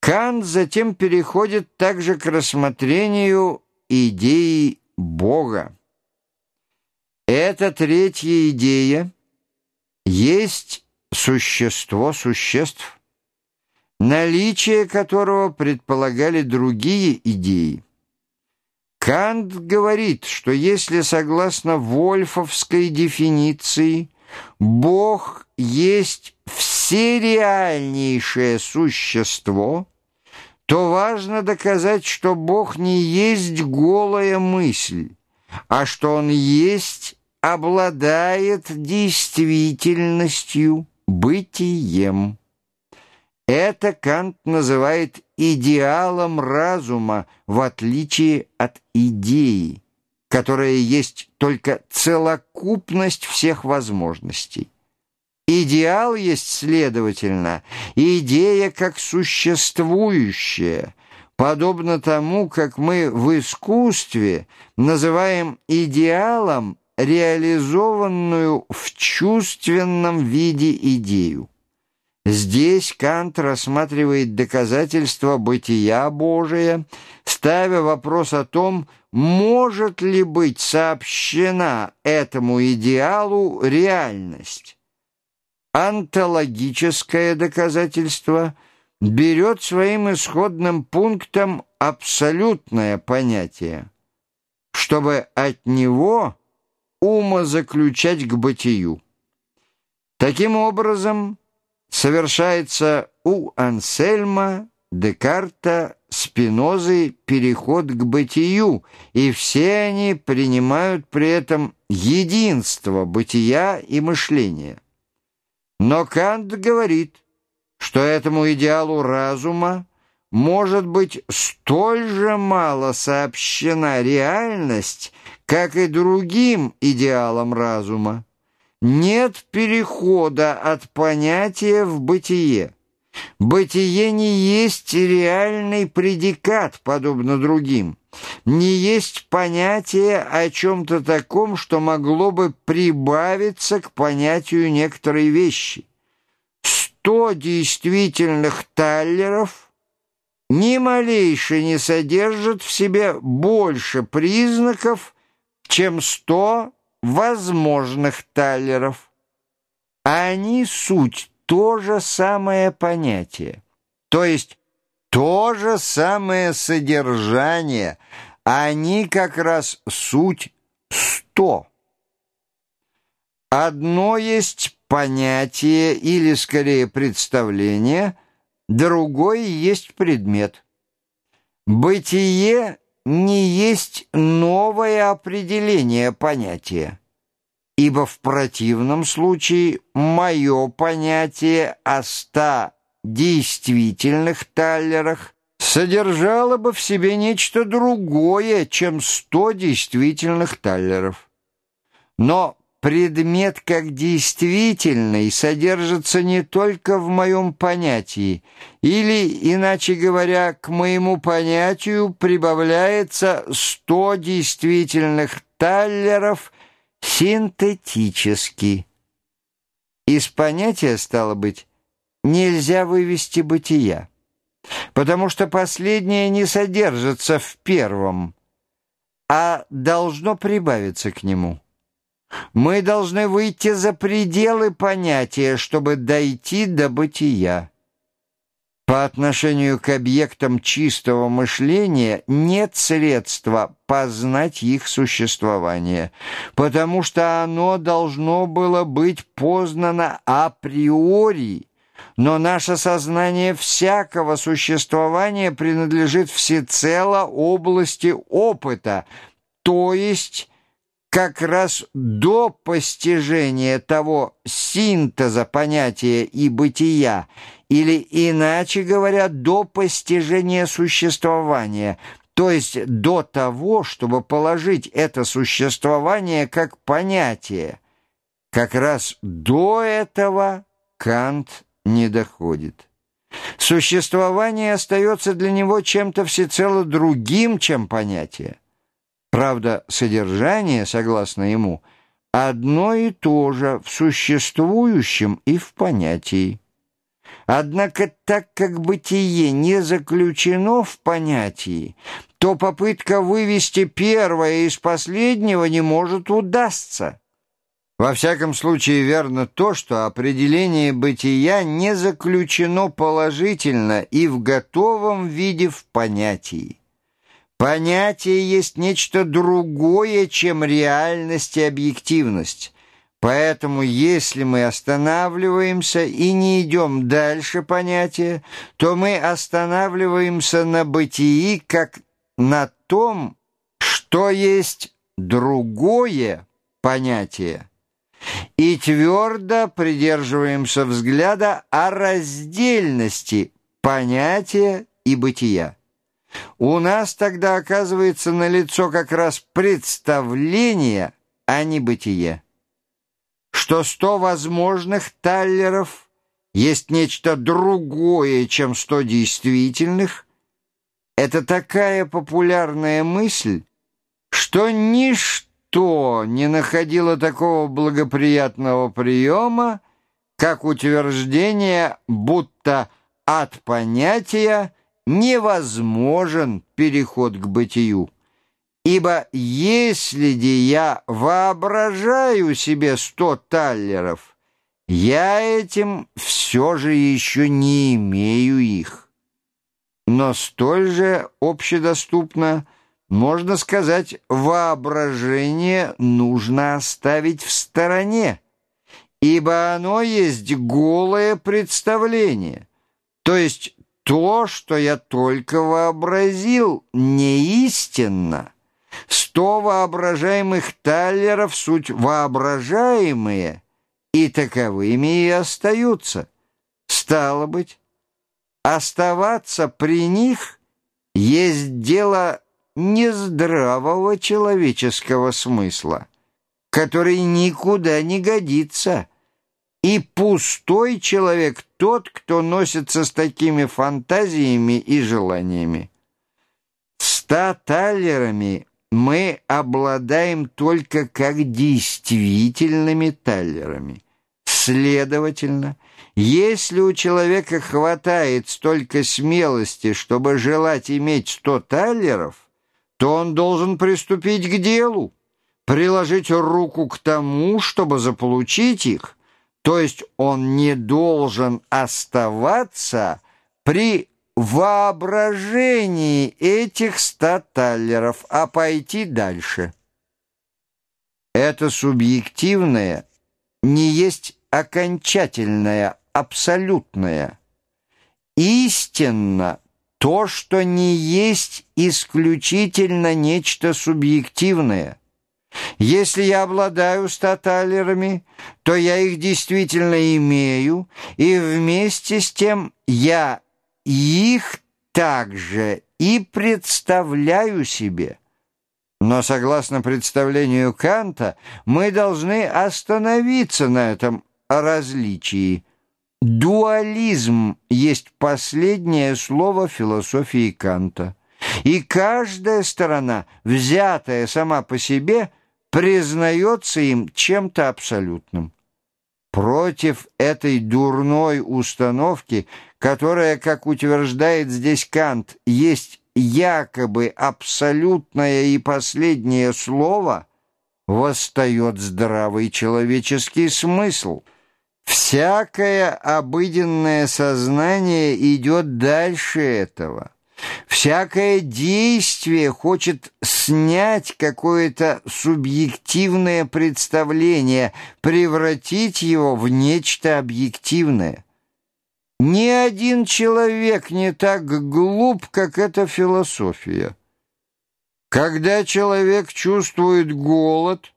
Кант затем переходит также к рассмотрению идеи Бога. Эта третья идея есть существо существ, наличие которого предполагали другие идеи. Кант говорит, что если согласно вольфовской дефиниции Бог есть всереальнейшее существо, то важно доказать, что Бог не есть голая мысль, а что Он есть, обладает действительностью, бытием. Это Кант называет идеалом разума, в отличие от идеи, которая есть только целокупность всех возможностей. Идеал есть, следовательно, идея как существующая, подобно тому, как мы в искусстве называем идеалом реализованную в чувственном виде идею. Здесь Кант рассматривает доказательства бытия Божия, ставя вопрос о том, может ли быть сообщена этому идеалу реальность. Антологическое доказательство берет своим исходным пунктом абсолютное понятие, чтобы от него ума заключать к бытию. Таким образом, совершается у Ансельма, Декарта, Спинозы переход к бытию, и все они принимают при этом единство бытия и мышления. Но Кант говорит, что этому идеалу разума может быть столь же мало сообщена реальность, как и другим идеалам разума нет перехода от понятия в бытие. Бытие не есть реальный предикат, подобно другим, не есть понятие о чем-то таком, что могло бы прибавиться к понятию некоторой вещи. Сто действительных таллеров ни малейше не содержат в себе больше признаков, чем сто возможных таллеров. Они суть то же самое понятие, то есть то же самое содержание, они как раз суть сто. Одно есть понятие или, скорее, представление, другое есть предмет. Бытие не есть новое определение понятия, ибо в противном случае мое понятие о ста действительных таллерах содержало бы в себе нечто другое, чем сто действительных таллеров. Но предмет как действительный содержится не только в моем понятии, или, иначе говоря, к моему понятию прибавляется сто действительных таллеров синтетически. Из понятия, стало быть, нельзя вывести бытия, потому что последнее не содержится в первом, а должно прибавиться к нему. Мы должны выйти за пределы понятия, чтобы дойти до бытия. По отношению к объектам чистого мышления нет средства познать их существование, потому что оно должно было быть познано априори, но наше сознание всякого существования принадлежит всецело области опыта, то есть как раз до постижения того синтеза понятия и бытия, или, иначе говоря, до постижения существования, то есть до того, чтобы положить это существование как понятие. Как раз до этого Кант не доходит. Существование остается для него чем-то всецело другим, чем понятие. Правда, содержание, согласно ему, одно и то же в существующем и в понятии. Однако так как бытие не заключено в понятии, то попытка вывести первое из последнего не может удастся. Во всяком случае верно то, что определение бытия не заключено положительно и в готовом виде в понятии. Понятие есть нечто другое, чем реальность и объективность. Поэтому, если мы останавливаемся и не идем дальше понятия, то мы останавливаемся на бытии как на том, что есть другое понятие и твердо придерживаемся взгляда о раздельности понятия и бытия. У нас тогда оказывается налицо как раз представление, а не бытие. Что сто возможных таллеров есть нечто другое, чем сто действительных, это такая популярная мысль, что ничто не находило такого благоприятного приема, как утверждение, будто от понятия невозможен переход к бытию. Ибо если я воображаю себе сто таллеров, я этим все же еще не имею их. Но столь же общедоступно – можно сказать, воображение нужно оставить в стороне, ибо оно есть голое представление, то есть то, что я только вообразил, не истинно. Сто воображаемых таллеров суть воображаемые, и таковыми и остаются. Стало быть, оставаться при них есть дело нездравого человеческого смысла, который никуда не годится. И пустой человек тот, кто носится с такими фантазиями и желаниями. Ста таллерами мы обладаем только как действительными таллерами. Следовательно, если у человека хватает столько смелости, чтобы желать иметь сто таллеров, то он должен приступить к делу, приложить руку к тому, чтобы заполучить их, то есть он не должен оставаться при воображении этих ста таллеров, а пойти дальше. Это субъективное не есть окончательное, абсолютное. Истинно то, что не есть исключительно нечто субъективное. Если я обладаю статалерами, то я их действительно имею, и вместе с тем я их также и представляю себе. Но согласно представлению Канта, мы должны остановиться на этом различии – Дуализм есть последнее слово философии Канта. И каждая сторона, взятая сама по себе, признается им чем-то абсолютным. Против этой дурной установки, которая, как утверждает здесь Кант, есть якобы абсолютное и последнее слово, восстает здравый человеческий смысл – Всякое обыденное сознание идет дальше этого. Всякое действие хочет снять какое-то субъективное представление, превратить его в нечто объективное. Ни один человек не так глуп, как эта философия. Когда человек чувствует голод –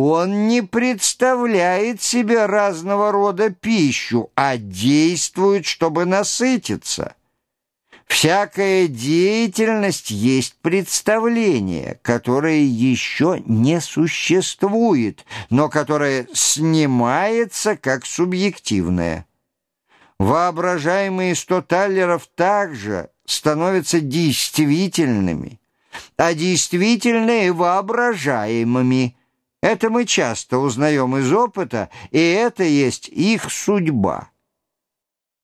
он не представляет себе разного рода пищу, а действует, чтобы насытиться. Всякая деятельность есть представление, которое еще не существует, но которое снимается как субъективное. Воображаемые сто таллеров также становятся действительными, а действительные воображаемыми – это мы часто узнаем из опыта, и это есть их судьба.